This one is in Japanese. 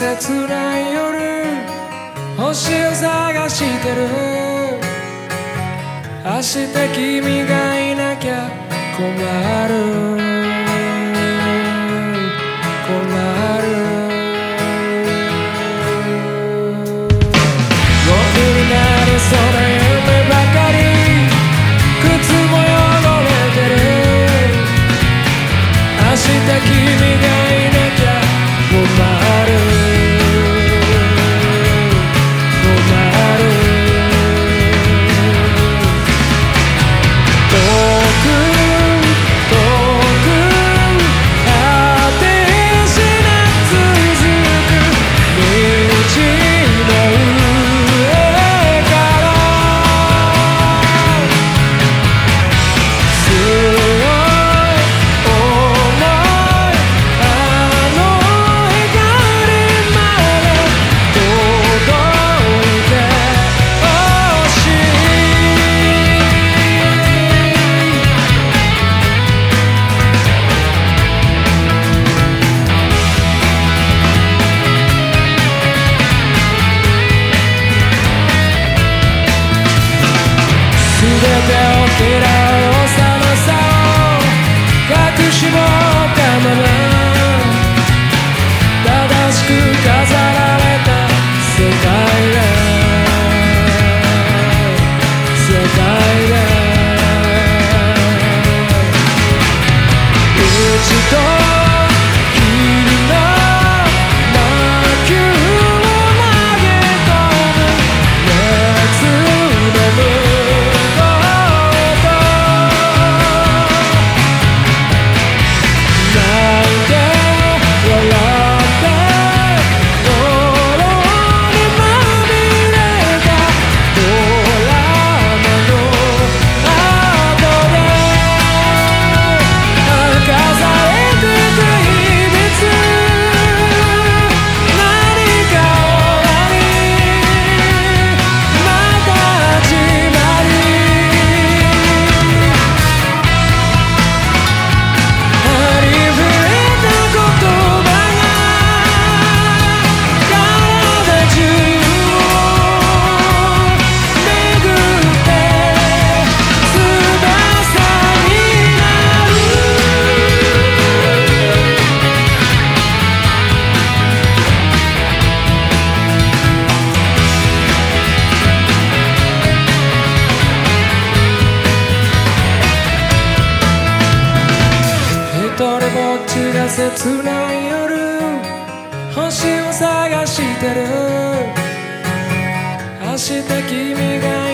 切ない夜星を探してる。明日君がいなきゃ困る。困る。その夢り靴も汚れ明日君が até o. 切な夜星を探してる。明日君が